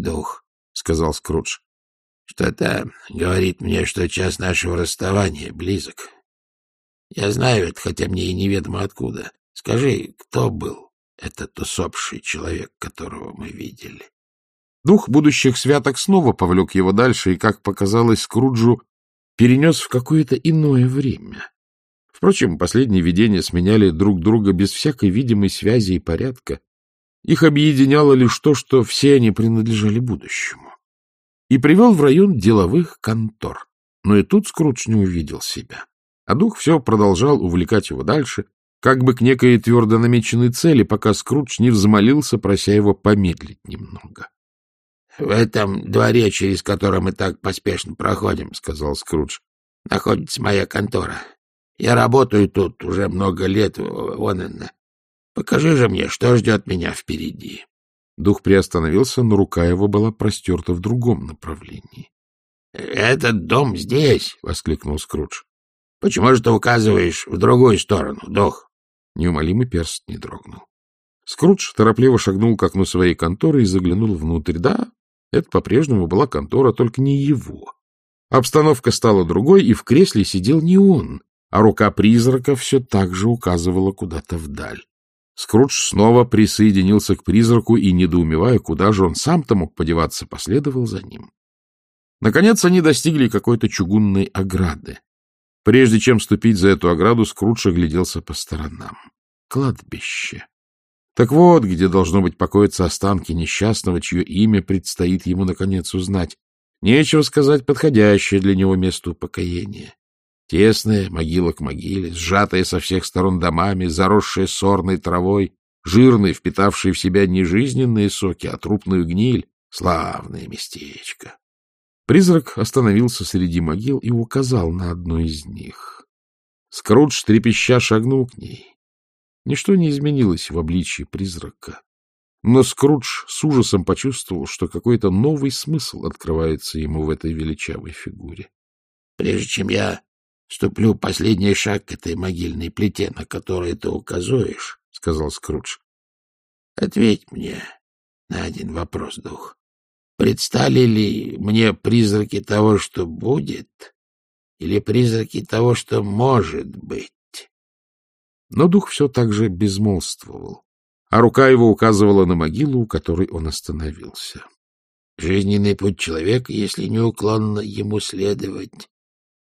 дух, — сказал Скрудж. — Что-то говорит мне, что час нашего расставания близок. Я знаю это, хотя мне и неведомо откуда. Скажи, кто был этот усопший человек, которого мы видели? Дух будущих святок снова повлек его дальше и, как показалось Скруджу, перенес в какое-то иное время. Впрочем, последние видения сменяли друг друга без всякой видимой связи и порядка. Их объединяло лишь то, что все они принадлежали будущему. И привел в район деловых контор. Но и тут Скрудж не увидел себя. А дух все продолжал увлекать его дальше, как бы к некой твердо намеченной цели, пока Скрудж не взмолился, прося его помедлить немного. — В этом дворе, через который мы так поспешно проходим, — сказал Скрудж, — находится моя контора. Я работаю тут уже много лет, вон она. Покажи же мне, что ждет меня впереди. Дух приостановился, но рука его была простерта в другом направлении. — Этот дом здесь! — воскликнул Скрудж. — Почему же ты указываешь в другую сторону, дух? Неумолимый перст не дрогнул. Скрудж торопливо шагнул к окну своей конторы и заглянул внутрь. Да, это по-прежнему была контора, только не его. Обстановка стала другой, и в кресле сидел не он, а рука призрака все так же указывала куда-то вдаль. Скрудж снова присоединился к призраку и, недоумевая, куда же он сам-то мог подеваться, последовал за ним. Наконец они достигли какой-то чугунной ограды. Прежде чем ступить за эту ограду, Скрудж огляделся по сторонам. Кладбище. Так вот, где должно быть покоиться останки несчастного, чье имя предстоит ему, наконец, узнать. Нечего сказать, подходящее для него место упокоения. Тесная, могила к могиле, сжатая со всех сторон домами, заросшая сорной травой, жирной, впитавшей в себя не жизненные соки, а трупную гниль. Славное местечко. Призрак остановился среди могил и указал на одну из них. Скрудж трепеща шагнул к ней. Ничто не изменилось в обличии призрака. Но Скрудж с ужасом почувствовал, что какой-то новый смысл открывается ему в этой величавой фигуре. — Прежде чем я ступлю последний шаг к этой могильной плите, на которой ты указываешь, — сказал Скрудж, — ответь мне на один вопрос, дух. Предстали ли мне призраки того, что будет, или призраки того, что может быть? Но дух все так же безмолвствовал, а рука его указывала на могилу, у которой он остановился. Жизненный путь человека, если неуклонно ему следовать,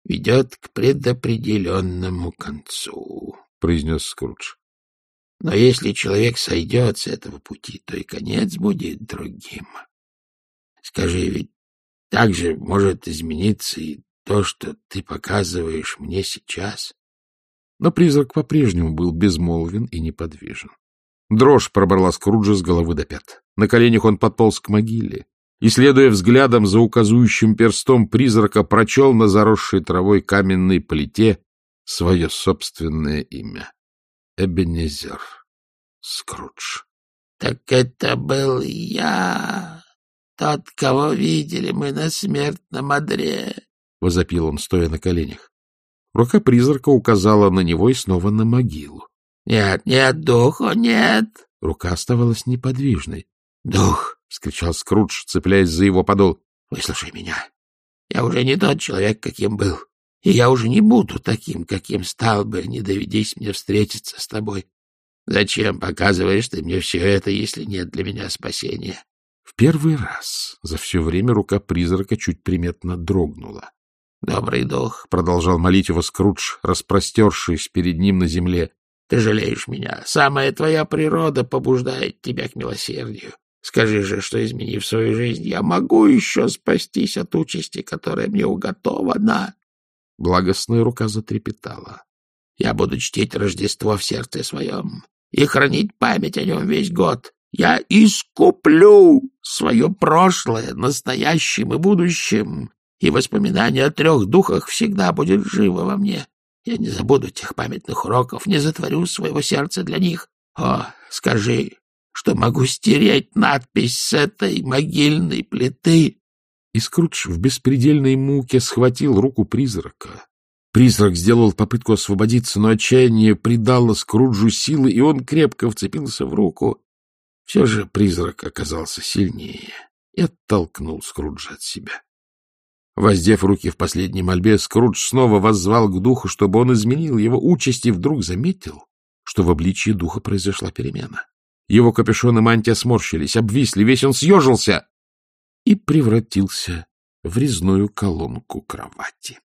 ведет к предопределенному концу, — произнес Скрудж. Но если человек сойдет с этого пути, то и конец будет другим. Скажи, ведь так же может измениться и то, что ты показываешь мне сейчас. Но призрак по-прежнему был безмолвен и неподвижен. Дрожь пробрала Скруджа с головы до пят. На коленях он подполз к могиле и, следуя взглядом за указующим перстом, призрака прочел на заросшей травой каменной плите свое собственное имя — Эбенезер Скрудж. — Так это был я, тот, кого видели мы на смертном одре, — возопил он, стоя на коленях. Рука призрака указала на него и снова на могилу. — Нет, нет, духу нет. Рука оставалась неподвижной. — Дух! — вскричал Скрудж, цепляясь за его подол. — Выслушай меня. Я уже не тот человек, каким был. И я уже не буду таким, каким стал бы, не доведись мне встретиться с тобой. Зачем показываешь ты мне все это, если нет для меня спасения? В первый раз за все время рука призрака чуть приметно дрогнула. Добрый дух, — продолжал молить его Скрудж, распростершись перед ним на земле, — ты жалеешь меня. Самая твоя природа побуждает тебя к милосердию. Скажи же, что, изменив свою жизнь, я могу еще спастись от участи, которая мне уготована. Благостная рука затрепетала. Я буду чтить Рождество в сердце своем и хранить память о нем весь год. Я искуплю свое прошлое настоящим и будущим и воспоминание о трех духах всегда будет живо во мне. Я не забуду тех памятных уроков, не затворю своего сердца для них. О, скажи, что могу стереть надпись с этой могильной плиты. И Скрудж в беспредельной муке схватил руку призрака. Призрак сделал попытку освободиться, но отчаяние придало Скруджу силы, и он крепко вцепился в руку. Все же призрак оказался сильнее и оттолкнул Скруджа от себя. Воздев руки в последней мольбе, Скрудж снова воззвал к духу, чтобы он изменил его участь, и вдруг заметил, что в обличии духа произошла перемена. Его капюшон и мантия сморщились, обвисли, весь он съежился и превратился в резную колонку кровати.